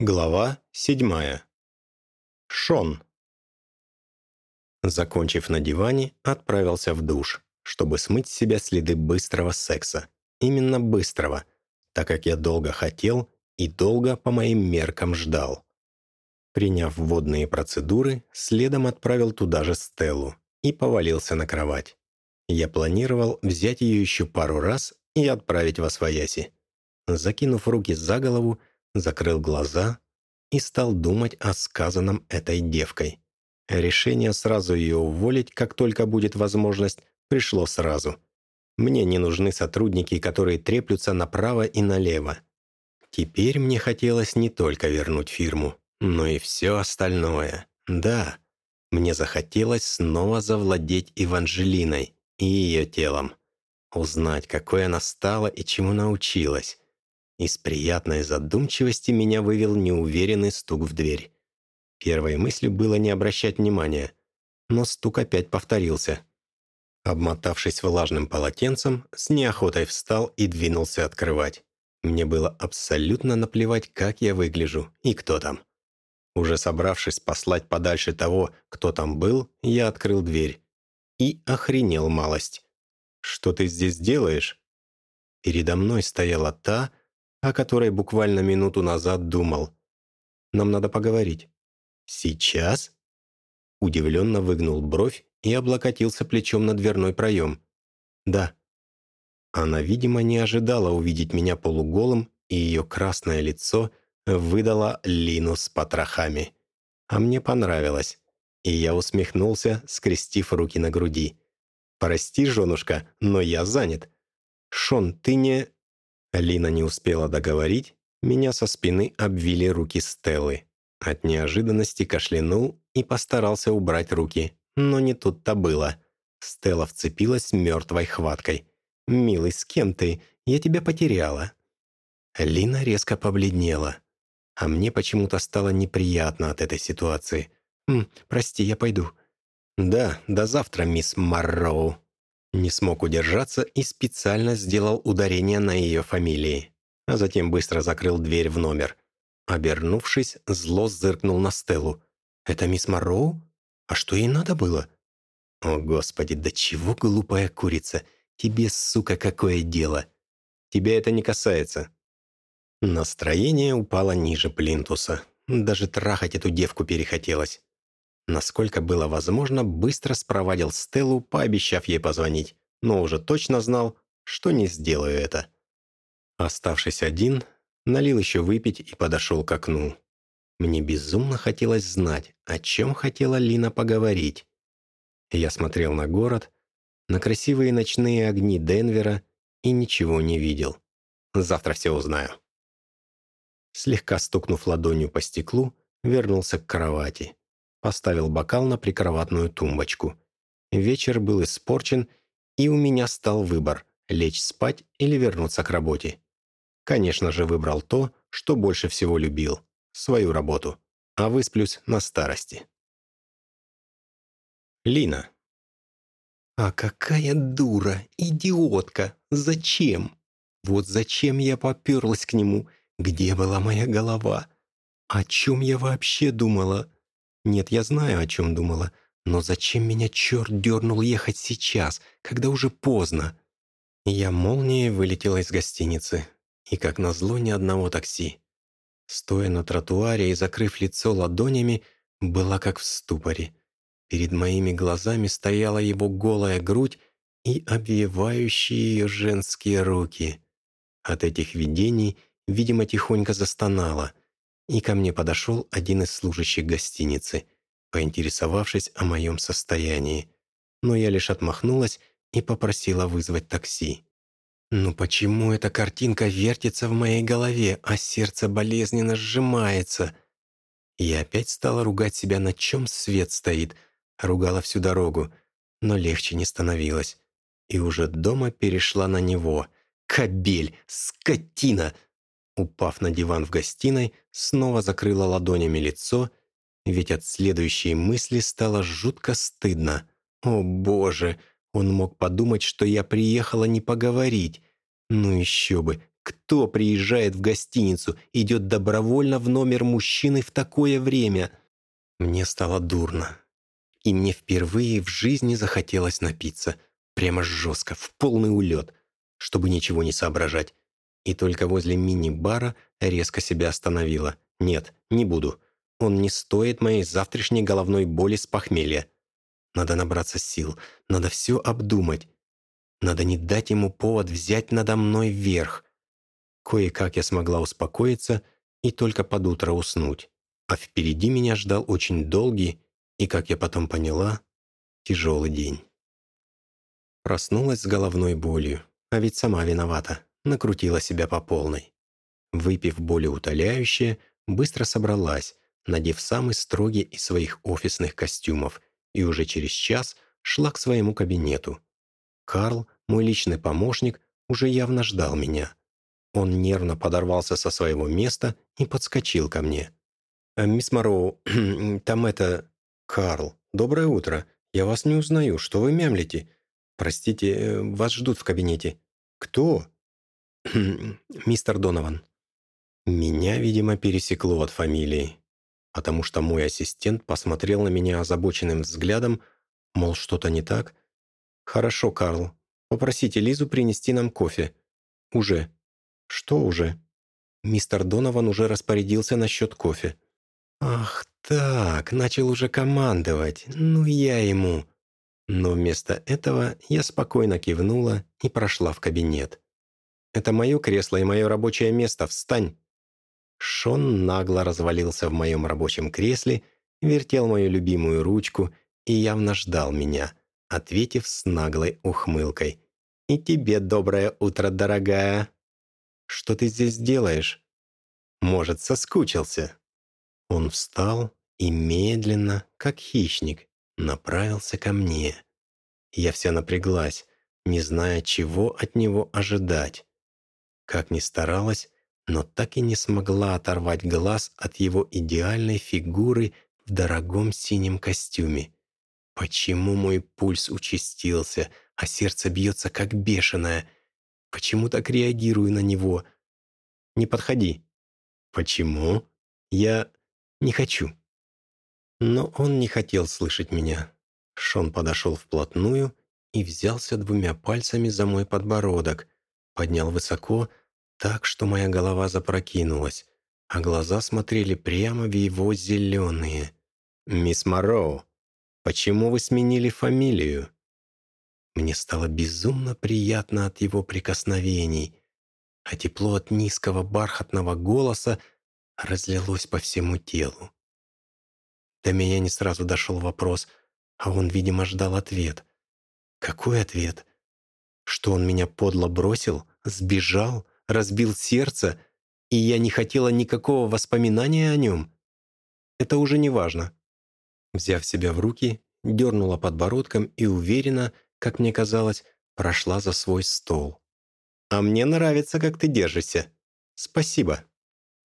Глава седьмая. Шон. Закончив на диване, отправился в душ, чтобы смыть с себя следы быстрого секса. Именно быстрого, так как я долго хотел и долго по моим меркам ждал. Приняв водные процедуры, следом отправил туда же Стеллу и повалился на кровать. Я планировал взять ее еще пару раз и отправить во свояси. Закинув руки за голову, закрыл глаза и стал думать о сказанном этой девкой. Решение сразу ее уволить, как только будет возможность, пришло сразу. Мне не нужны сотрудники, которые треплются направо и налево. Теперь мне хотелось не только вернуть фирму, но и все остальное. Да, мне захотелось снова завладеть Эванжелиной и ее телом. Узнать, какой она стала и чему научилась. Из приятной задумчивости меня вывел неуверенный стук в дверь. Первой мыслью было не обращать внимания, но стук опять повторился. Обмотавшись влажным полотенцем, с неохотой встал и двинулся открывать. Мне было абсолютно наплевать, как я выгляжу и кто там. Уже собравшись послать подальше того, кто там был, я открыл дверь. И охренел малость. «Что ты здесь делаешь?» Передо мной стояла та, о которой буквально минуту назад думал. Нам надо поговорить. Сейчас? Удивленно выгнул бровь и облокотился плечом на дверной проем. Да. Она, видимо, не ожидала увидеть меня полуголым, и ее красное лицо выдало Лину с потрохами. А мне понравилось, и я усмехнулся, скрестив руки на груди. «Прости, женушка, но я занят. Шон, ты не...» Лина не успела договорить, меня со спины обвили руки Стеллы. От неожиданности кашлянул и постарался убрать руки, но не тут-то было. Стелла вцепилась мертвой хваткой. «Милый, с кем ты? Я тебя потеряла». Лина резко побледнела. А мне почему-то стало неприятно от этой ситуации. «М, «Прости, я пойду». «Да, до завтра, мисс Марроу». Не смог удержаться и специально сделал ударение на ее фамилии, а затем быстро закрыл дверь в номер. Обернувшись, зло зыркнул на Стеллу. «Это мисс Марроу? А что ей надо было?» «О, Господи, да чего глупая курица! Тебе, сука, какое дело! Тебя это не касается!» Настроение упало ниже плинтуса. Даже трахать эту девку перехотелось. Насколько было возможно, быстро спровадил Стеллу, пообещав ей позвонить, но уже точно знал, что не сделаю это. Оставшись один, налил еще выпить и подошел к окну. Мне безумно хотелось знать, о чем хотела Лина поговорить. Я смотрел на город, на красивые ночные огни Денвера и ничего не видел. Завтра все узнаю. Слегка стукнув ладонью по стеклу, вернулся к кровати. Поставил бокал на прикроватную тумбочку. Вечер был испорчен, и у меня стал выбор – лечь спать или вернуться к работе. Конечно же, выбрал то, что больше всего любил – свою работу, а высплюсь на старости. Лина. «А какая дура, идиотка! Зачем? Вот зачем я поперлась к нему? Где была моя голова? О чем я вообще думала?» Нет, я знаю, о чем думала. Но зачем меня черт дернул ехать сейчас, когда уже поздно? Я молнией вылетела из гостиницы. И, как назло, ни одного такси. Стоя на тротуаре и закрыв лицо ладонями, была как в ступоре. Перед моими глазами стояла его голая грудь и обвивающие ее женские руки. От этих видений, видимо, тихонько застонала — и ко мне подошел один из служащих гостиницы, поинтересовавшись о моем состоянии. Но я лишь отмахнулась и попросила вызвать такси. «Ну почему эта картинка вертится в моей голове, а сердце болезненно сжимается?» Я опять стала ругать себя, на чем свет стоит, ругала всю дорогу, но легче не становилось. И уже дома перешла на него. «Кобель! Скотина!» Упав на диван в гостиной, снова закрыла ладонями лицо, ведь от следующей мысли стало жутко стыдно. О боже, он мог подумать, что я приехала не поговорить. Ну еще бы, Кто приезжает в гостиницу, идет добровольно в номер мужчины в такое время? Мне стало дурно. И мне впервые в жизни захотелось напиться. Прямо жестко, в полный улет, чтобы ничего не соображать. И только возле мини-бара резко себя остановила. Нет, не буду. Он не стоит моей завтрашней головной боли с похмелья. Надо набраться сил, надо все обдумать. Надо не дать ему повод взять надо мной верх. Кое-как я смогла успокоиться и только под утро уснуть. А впереди меня ждал очень долгий и, как я потом поняла, тяжелый день. Проснулась с головной болью, а ведь сама виновата, накрутила себя по полной. Выпив более утоляющее, быстро собралась, надев самый строгий из своих офисных костюмов, и уже через час шла к своему кабинету. Карл, мой личный помощник, уже явно ждал меня. Он нервно подорвался со своего места и подскочил ко мне. «Э, «Мисс Мароу, там это... Карл, доброе утро. Я вас не узнаю. Что вы мямлите? Простите, э, вас ждут в кабинете». «Кто?» «Мистер Донован». Меня, видимо, пересекло от фамилии потому что мой ассистент посмотрел на меня озабоченным взглядом, мол, что-то не так. «Хорошо, Карл. Попросите Лизу принести нам кофе». «Уже». «Что уже?» Мистер Донован уже распорядился насчет кофе. «Ах так, начал уже командовать. Ну я ему». Но вместо этого я спокойно кивнула и прошла в кабинет. «Это мое кресло и мое рабочее место. Встань!» Шон нагло развалился в моем рабочем кресле, вертел мою любимую ручку и явно ждал меня, ответив с наглой ухмылкой. «И тебе доброе утро, дорогая!» «Что ты здесь делаешь?» «Может, соскучился?» Он встал и медленно, как хищник, направился ко мне. Я вся напряглась, не зная, чего от него ожидать. Как ни старалась, но так и не смогла оторвать глаз от его идеальной фигуры в дорогом синем костюме. Почему мой пульс участился, а сердце бьется как бешеное? Почему так реагирую на него? Не подходи. Почему? Я не хочу. Но он не хотел слышать меня. Шон подошел вплотную и взялся двумя пальцами за мой подбородок, поднял высоко, так, что моя голова запрокинулась, а глаза смотрели прямо в его зеленые. «Мисс Мороу, почему вы сменили фамилию?» Мне стало безумно приятно от его прикосновений, а тепло от низкого бархатного голоса разлилось по всему телу. До меня не сразу дошел вопрос, а он, видимо, ждал ответ. Какой ответ? Что он меня подло бросил? Сбежал? разбил сердце, и я не хотела никакого воспоминания о нем. Это уже не важно. Взяв себя в руки, дернула подбородком и уверенно, как мне казалось, прошла за свой стол. «А мне нравится, как ты держишься. Спасибо».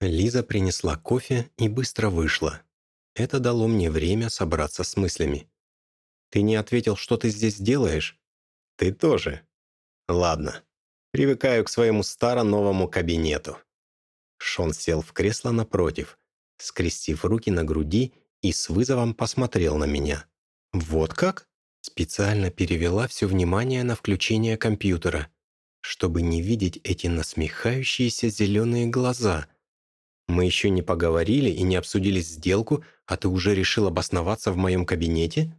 Лиза принесла кофе и быстро вышла. Это дало мне время собраться с мыслями. «Ты не ответил, что ты здесь делаешь?» «Ты тоже?» «Ладно, Привыкаю к своему старо-новому кабинету». Шон сел в кресло напротив, скрестив руки на груди и с вызовом посмотрел на меня. «Вот как?» Специально перевела все внимание на включение компьютера, чтобы не видеть эти насмехающиеся зеленые глаза. «Мы еще не поговорили и не обсудили сделку, а ты уже решил обосноваться в моем кабинете?»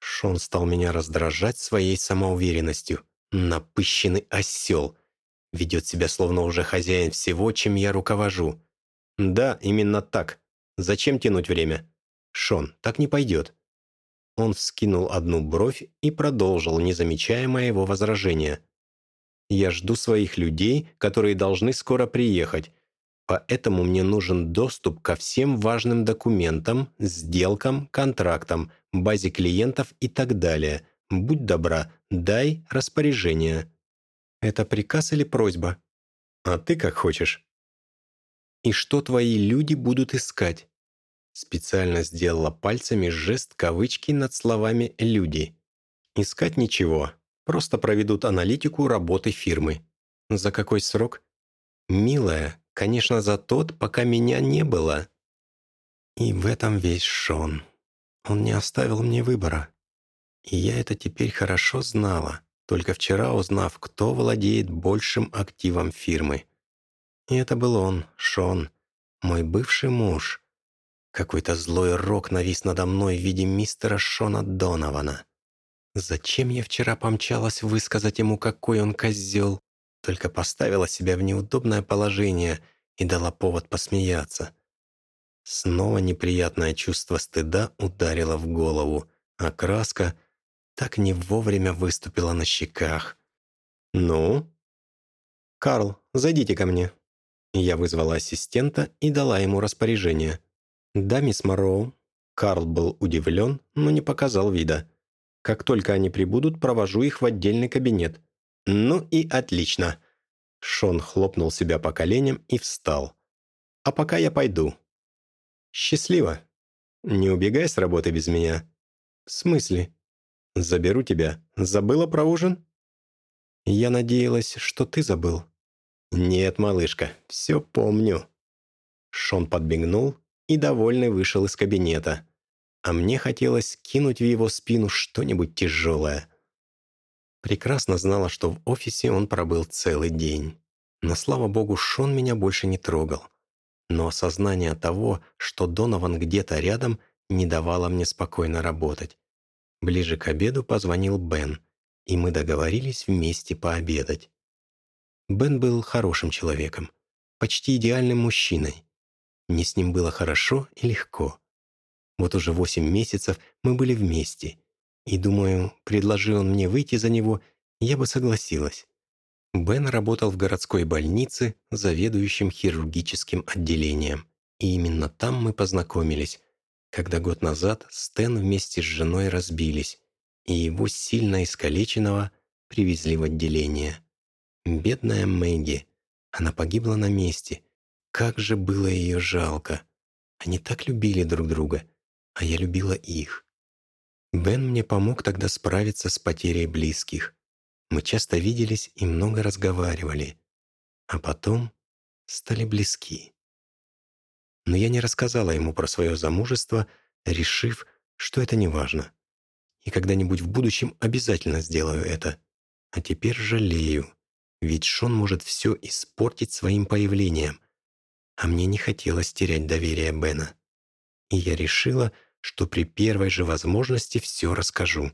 Шон стал меня раздражать своей самоуверенностью. Напыщенный осел. Ведет себя словно уже хозяин всего, чем я руковожу. Да, именно так. Зачем тянуть время? Шон, так не пойдет. Он вскинул одну бровь и продолжил, не замечая моего возражения. «Я жду своих людей, которые должны скоро приехать, поэтому мне нужен доступ ко всем важным документам, сделкам, контрактам, базе клиентов и так далее. Будь добра, дай распоряжение. Это приказ или просьба? А ты как хочешь. И что твои люди будут искать? Специально сделала пальцами жест кавычки над словами «люди». Искать ничего, просто проведут аналитику работы фирмы. За какой срок? Милая, конечно, за тот, пока меня не было. И в этом весь Шон. Он не оставил мне выбора. И я это теперь хорошо знала, только вчера узнав, кто владеет большим активом фирмы. И это был он, Шон, мой бывший муж. Какой-то злой рок навис надо мной в виде мистера Шона Донована. Зачем я вчера помчалась высказать ему, какой он козел? Только поставила себя в неудобное положение и дала повод посмеяться. Снова неприятное чувство стыда ударило в голову, а краска так не вовремя выступила на щеках. «Ну?» «Карл, зайдите ко мне». Я вызвала ассистента и дала ему распоряжение. «Да, мисс Морроу». Карл был удивлен, но не показал вида. «Как только они прибудут, провожу их в отдельный кабинет». «Ну и отлично». Шон хлопнул себя по коленям и встал. «А пока я пойду». «Счастливо. Не убегай с работы без меня». «В смысле?» «Заберу тебя. Забыла про ужин?» «Я надеялась, что ты забыл». «Нет, малышка, все помню». Шон подбегнул и, довольный, вышел из кабинета. А мне хотелось кинуть в его спину что-нибудь тяжелое. Прекрасно знала, что в офисе он пробыл целый день. Но, слава богу, Шон меня больше не трогал но осознание того, что Донован где-то рядом, не давало мне спокойно работать. Ближе к обеду позвонил Бен, и мы договорились вместе пообедать. Бен был хорошим человеком, почти идеальным мужчиной. Мне с ним было хорошо и легко. Вот уже восемь месяцев мы были вместе, и, думаю, предложи он мне выйти за него, я бы согласилась. Бен работал в городской больнице, заведующим хирургическим отделением. И именно там мы познакомились, когда год назад Стэн вместе с женой разбились, и его сильно искалеченного привезли в отделение. Бедная Мэгги. Она погибла на месте. Как же было ее жалко. Они так любили друг друга, а я любила их. Бен мне помог тогда справиться с потерей близких. Мы часто виделись и много разговаривали, а потом стали близки. Но я не рассказала ему про свое замужество, решив, что это не важно. И когда-нибудь в будущем обязательно сделаю это. А теперь жалею, ведь Шон может все испортить своим появлением. А мне не хотелось терять доверие Бена. И я решила, что при первой же возможности все расскажу.